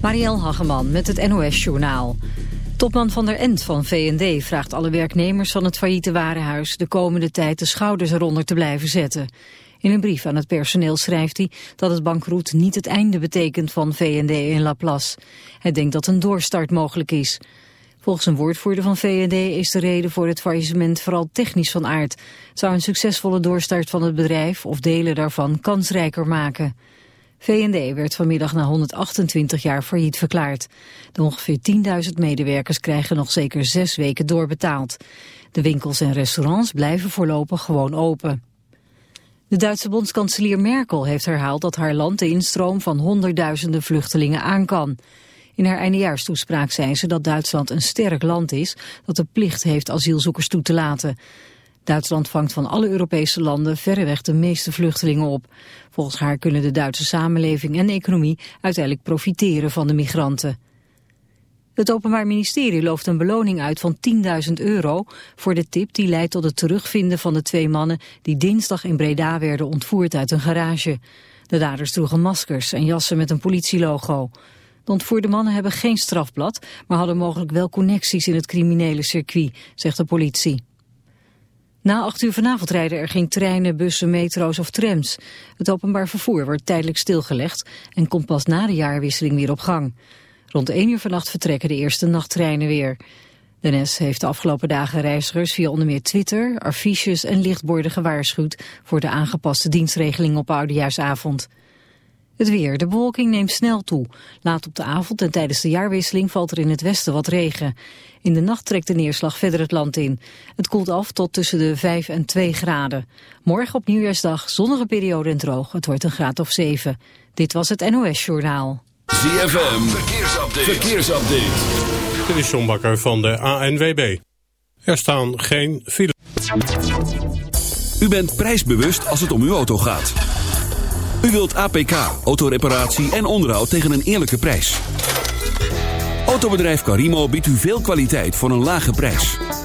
Marielle Hageman met het NOS Journaal. Topman van der End van VND vraagt alle werknemers van het failliete warenhuis... de komende tijd de schouders eronder te blijven zetten. In een brief aan het personeel schrijft hij dat het bankroet niet het einde betekent van VND in Laplace. Hij denkt dat een doorstart mogelijk is. Volgens een woordvoerder van VND is de reden voor het faillissement vooral technisch van aard. Zou een succesvolle doorstart van het bedrijf of delen daarvan kansrijker maken. VND werd vanmiddag na 128 jaar failliet verklaard. De ongeveer 10.000 medewerkers krijgen nog zeker zes weken doorbetaald. De winkels en restaurants blijven voorlopig gewoon open. De Duitse bondskanselier Merkel heeft herhaald dat haar land de instroom van honderdduizenden vluchtelingen aan kan. In haar eindejaarstoespraak zei ze dat Duitsland een sterk land is dat de plicht heeft asielzoekers toe te laten. Duitsland vangt van alle Europese landen verreweg de meeste vluchtelingen op. Volgens haar kunnen de Duitse samenleving en economie uiteindelijk profiteren van de migranten. Het Openbaar Ministerie looft een beloning uit van 10.000 euro voor de tip die leidt tot het terugvinden van de twee mannen die dinsdag in Breda werden ontvoerd uit een garage. De daders droegen maskers en jassen met een politielogo. De ontvoerde mannen hebben geen strafblad, maar hadden mogelijk wel connecties in het criminele circuit, zegt de politie. Na acht uur vanavond rijden er geen treinen, bussen, metro's of trams. Het openbaar vervoer wordt tijdelijk stilgelegd en komt pas na de jaarwisseling weer op gang. Rond 1 uur vannacht vertrekken de eerste nachttreinen weer. De NS heeft de afgelopen dagen reizigers via onder meer Twitter, affiches en lichtborden gewaarschuwd voor de aangepaste dienstregeling op Oudejaarsavond. Het weer. De bewolking neemt snel toe. Laat op de avond en tijdens de jaarwisseling valt er in het westen wat regen. In de nacht trekt de neerslag verder het land in. Het koelt af tot tussen de 5 en 2 graden. Morgen op nieuwjaarsdag zonnige periode en droog. Het wordt een graad of 7. Dit was het NOS Journaal. ZFM. Verkeersupdate. Verkeersupdate. Dit is John Bakker van de ANWB. Er staan geen files. U bent prijsbewust als het om uw auto gaat. U wilt APK, autoreparatie en onderhoud tegen een eerlijke prijs. Autobedrijf Carimo biedt u veel kwaliteit voor een lage prijs.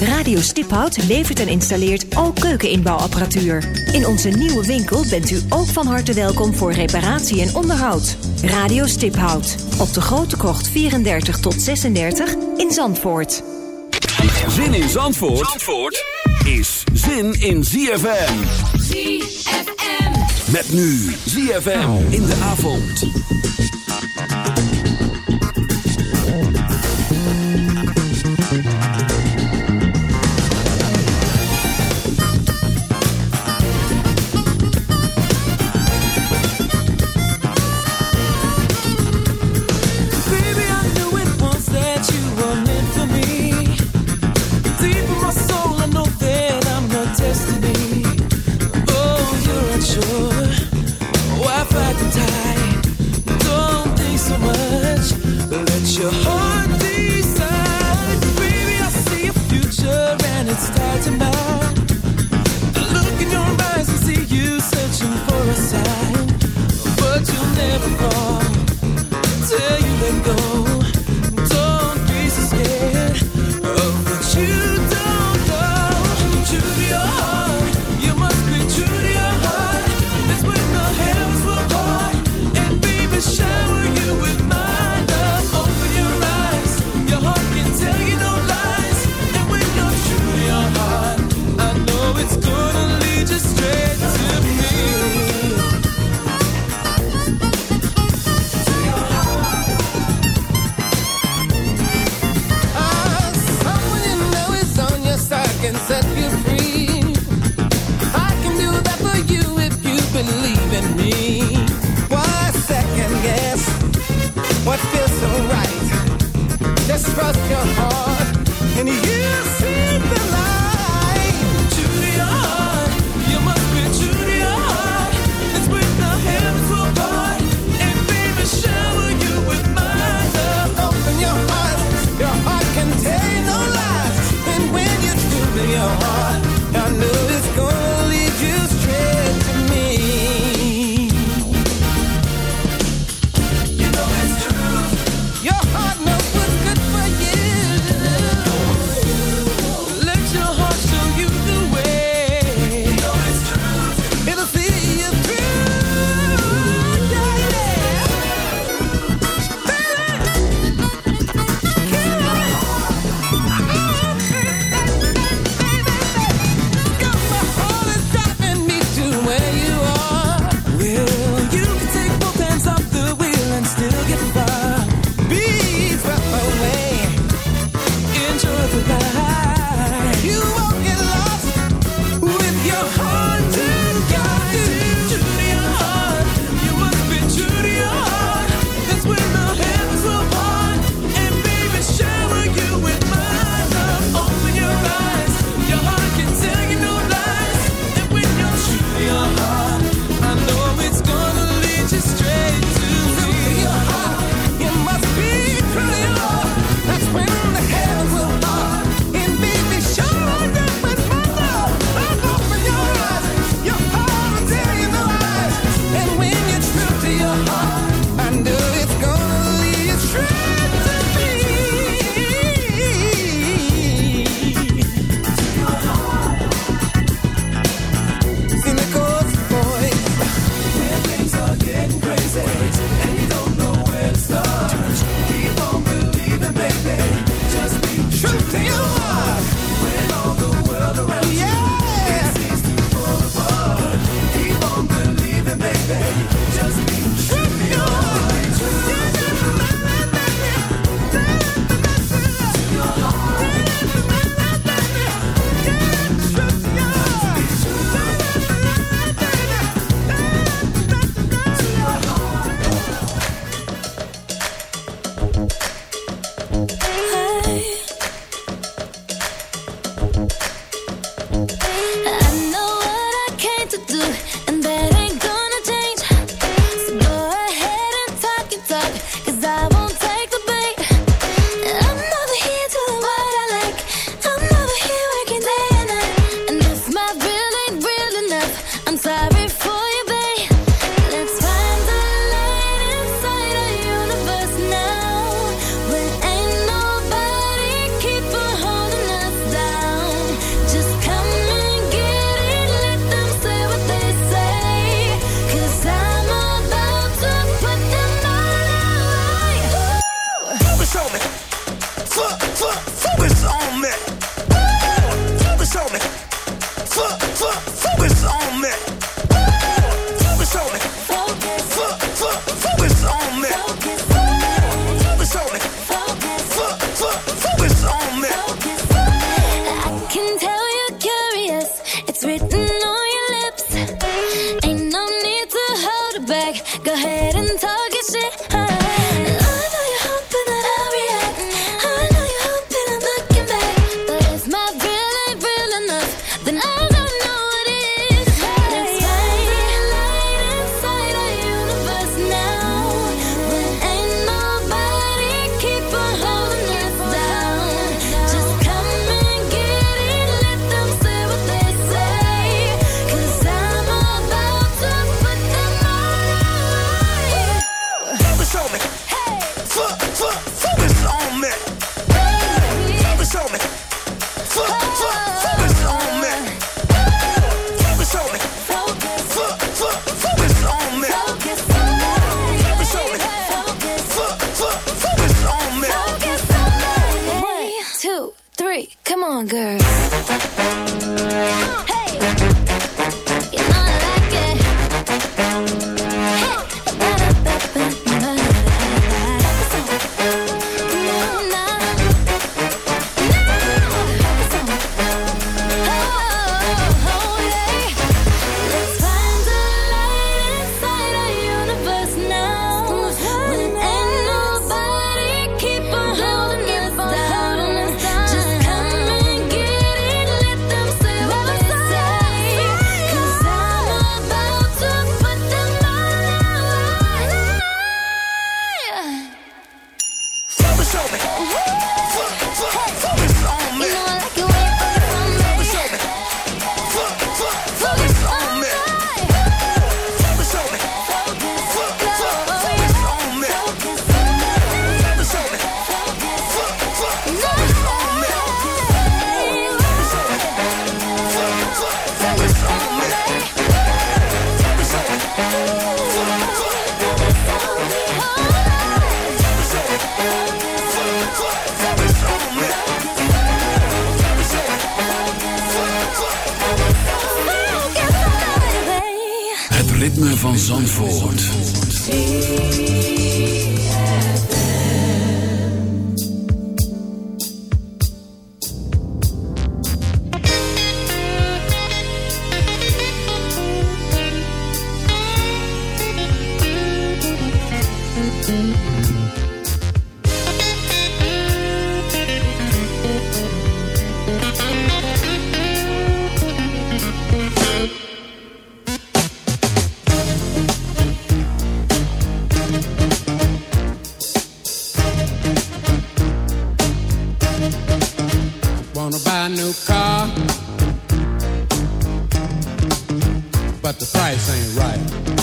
Radio Stiphout levert en installeert ook keukeninbouwapparatuur. In onze nieuwe winkel bent u ook van harte welkom voor reparatie en onderhoud. Radio Stiphout. Op de Grote Kocht 34 tot 36 in Zandvoort. Zin in Zandvoort, Zandvoort is zin in ZFM. ZFM. Met nu ZFM in de avond.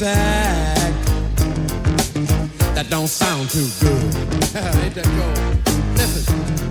Music. That don't sound too good. Ain't that cold? Listen.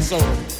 soul.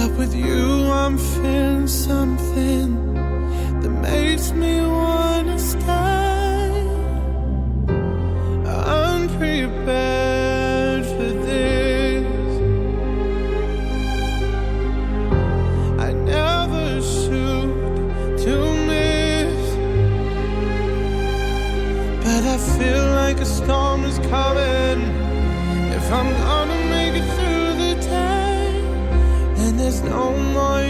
But with you, I'm feeling something that makes me wanna stop. my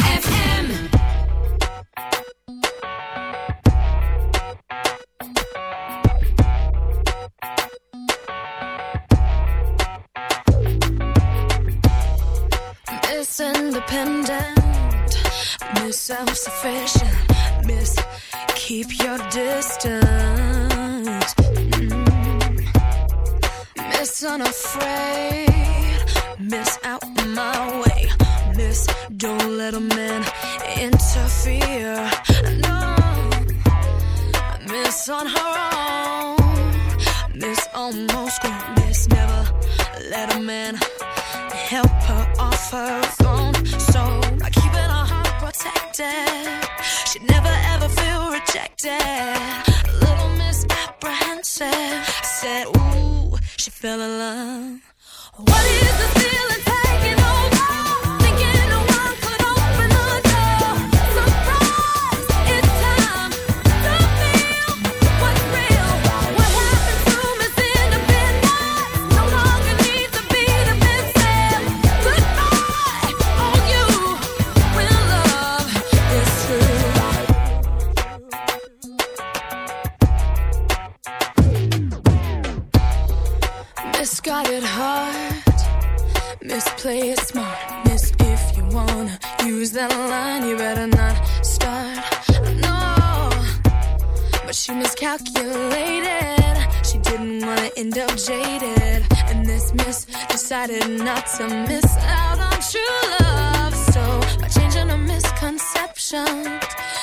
Miscalculated. She didn't wanna end up jaded. And this miss decided not to miss out on true love. So by changing her misconceptions,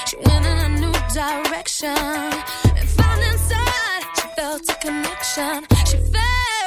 she went in a new direction and found inside she felt a connection. She felt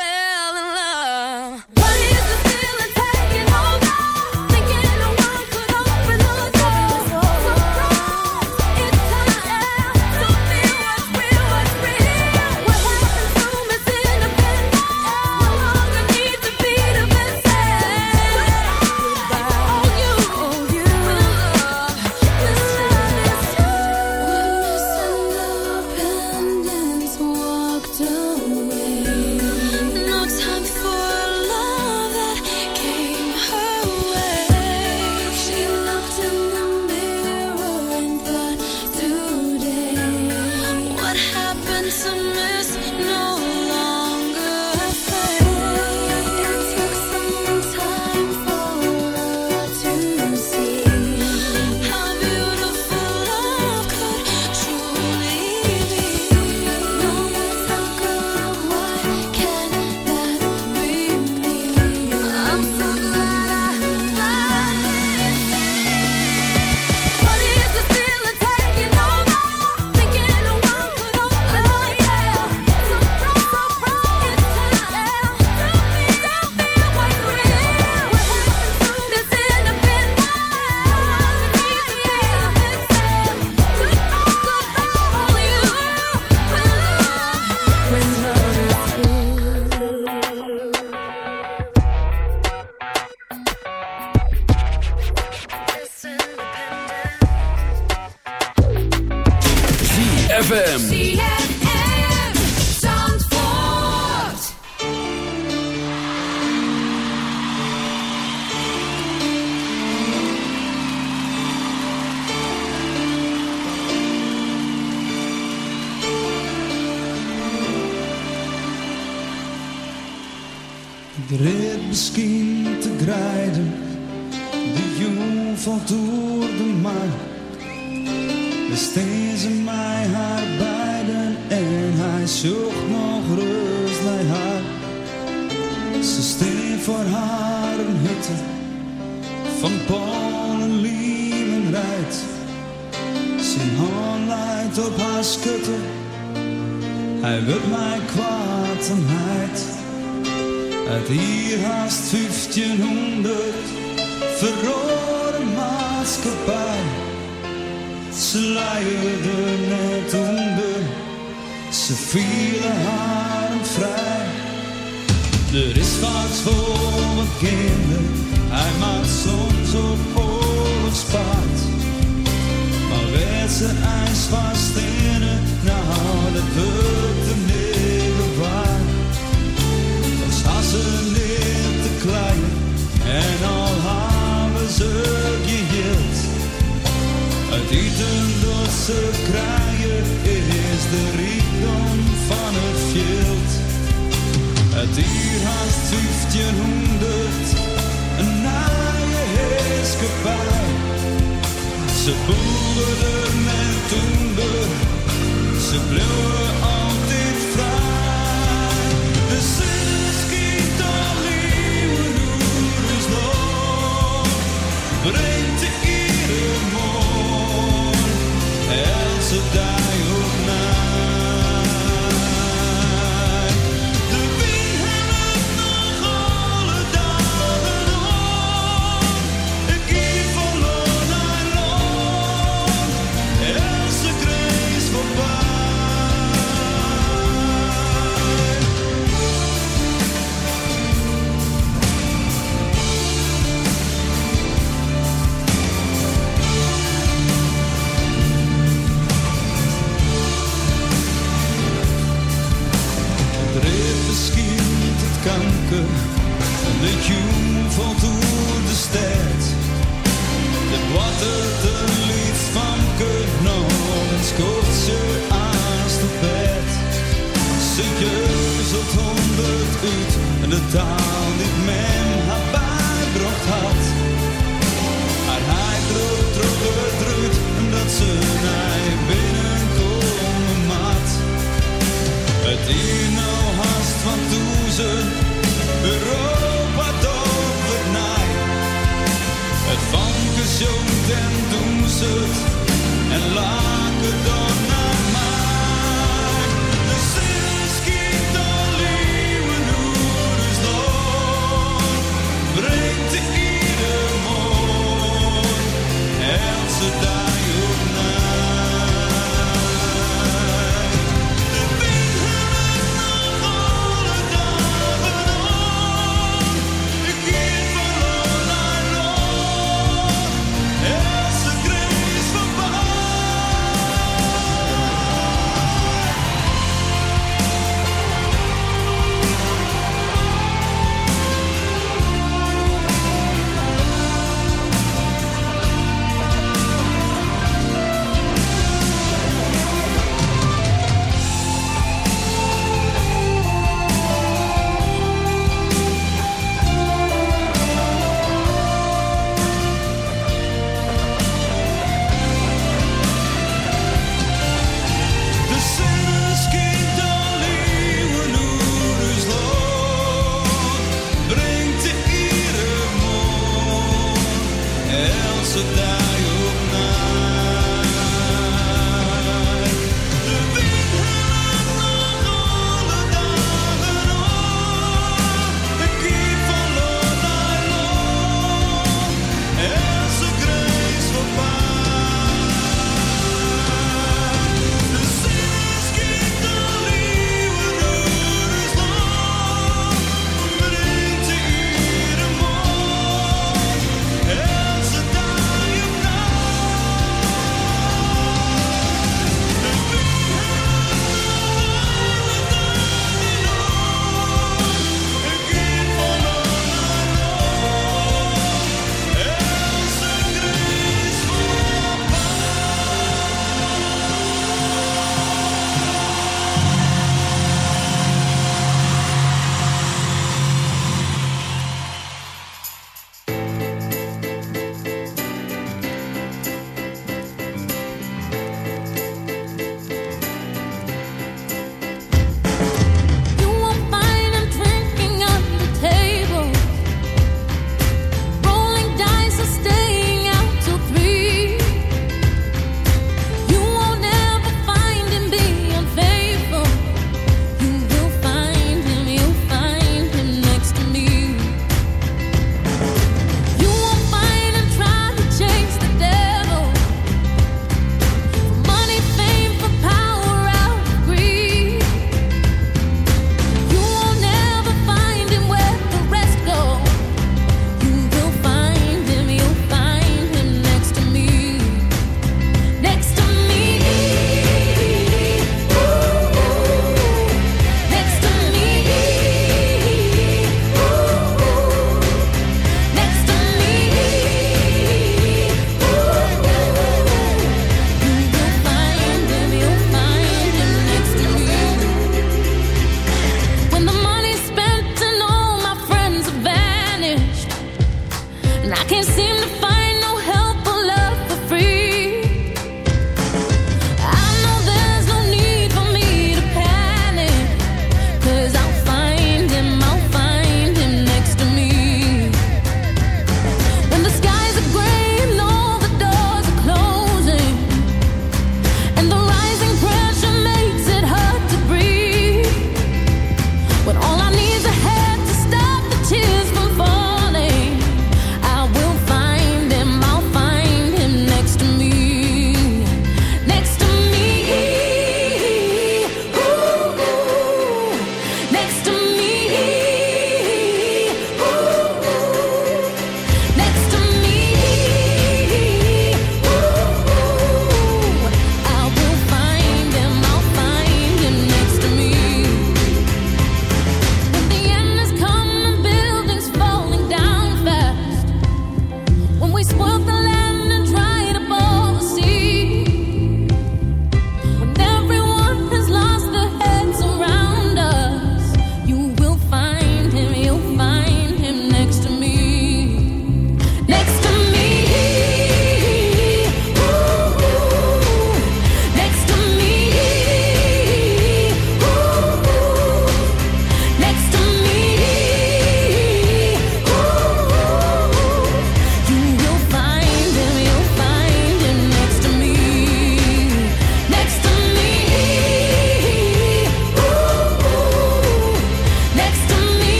ZFM. De rit misschien te grijden, die jong valt door de maan. De steen Bornelieven rijdt zijn hand leidt op haar schutte. Hij wil mij kwaad en heid. Uit hier haast 1500 verrode maatschappij. Ze leiden net onder, ze vielen haar vrij. Er is wat voor mijn kinderen, hij maakt soms is op oorlogspaard. Maar werd ze ijs van stenen, nou dat wordt de middel waar. Als had ze neer te klein en al hebben ze geheeld. Uit eten dat ze krijgen is de rijkdom van het veld. Het dier haast honderd. Ze boerden en toen de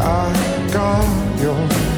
I got your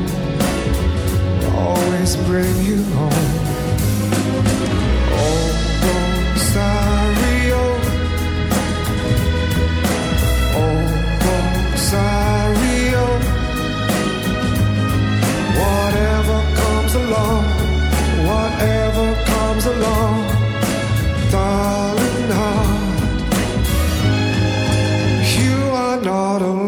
always bring you home. Oh, Oh, Whatever comes along, whatever comes along, darling heart, you are not alone.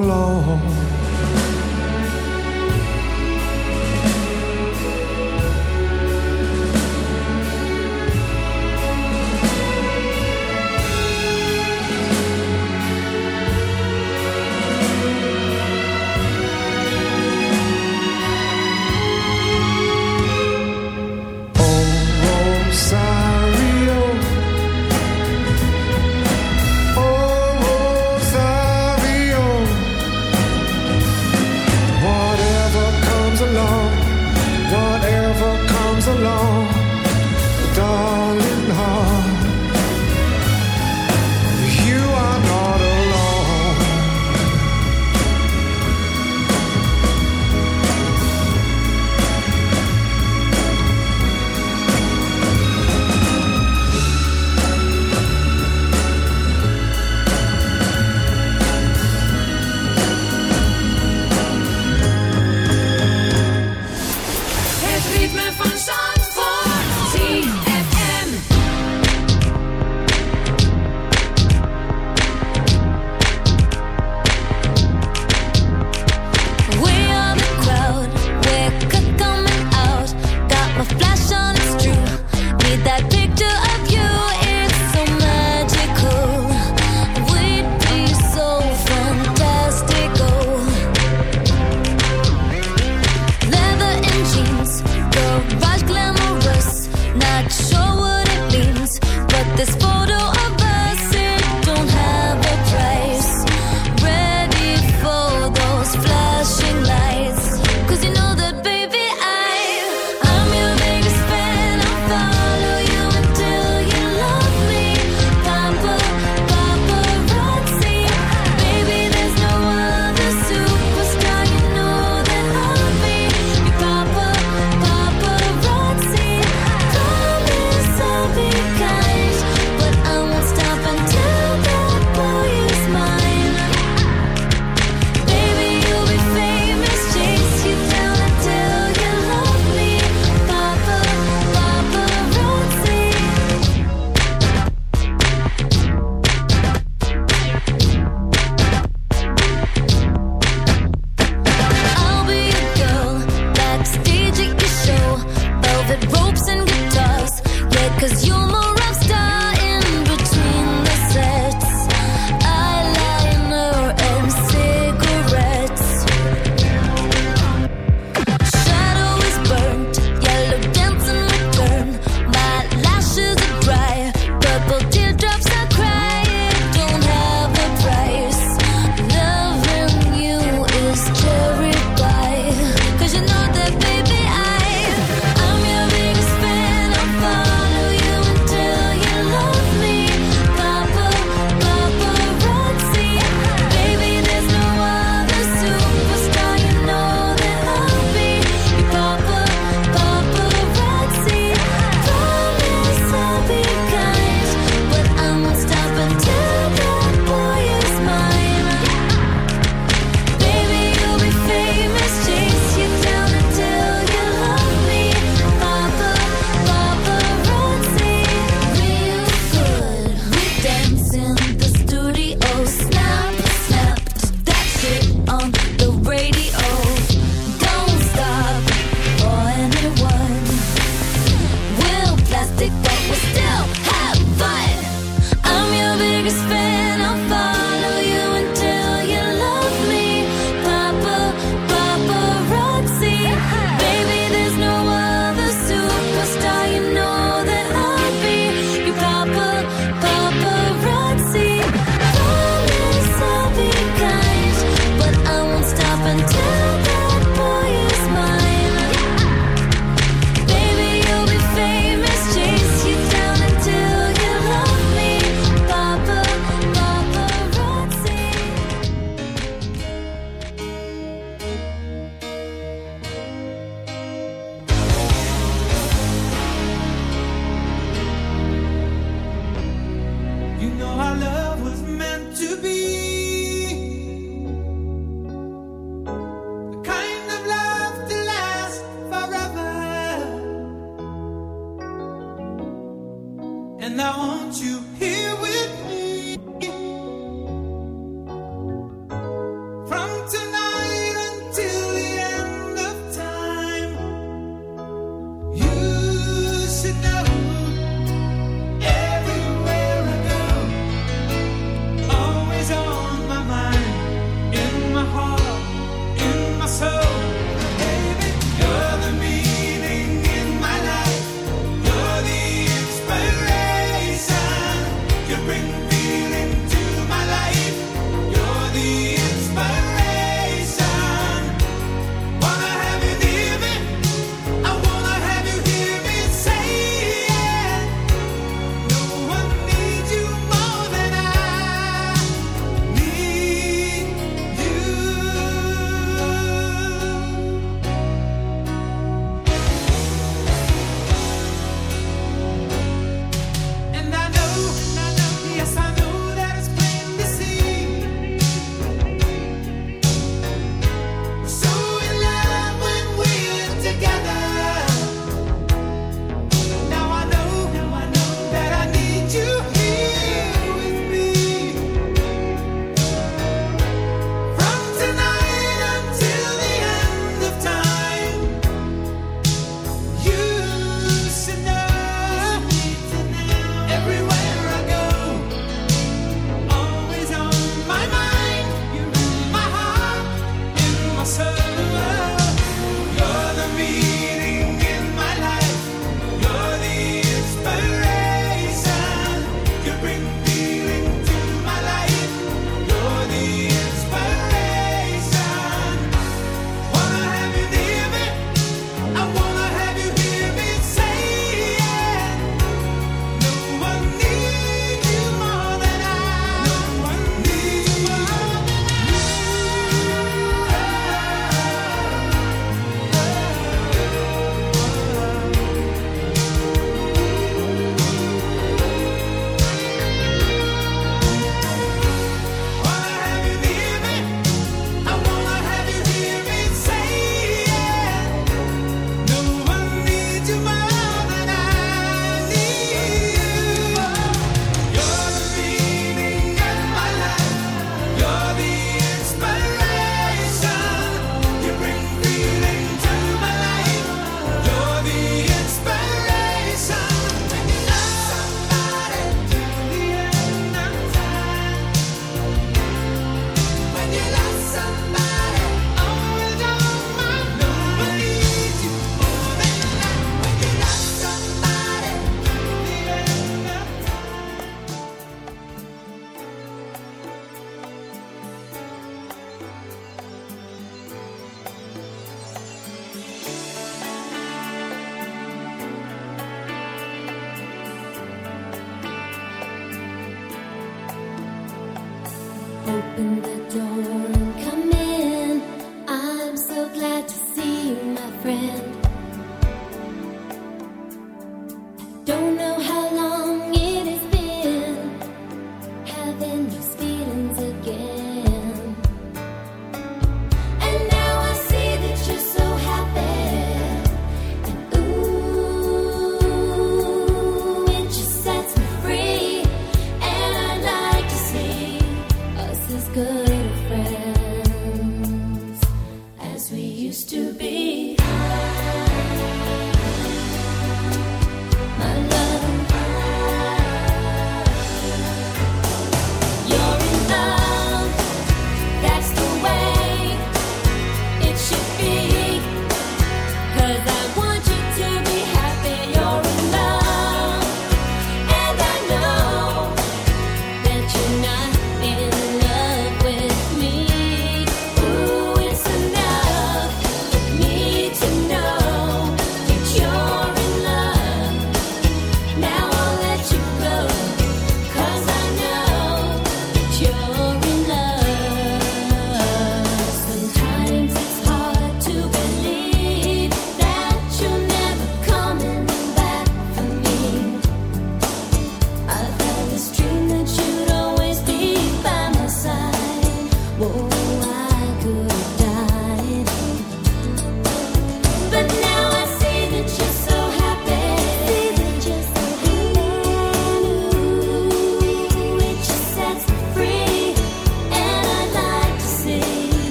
boy.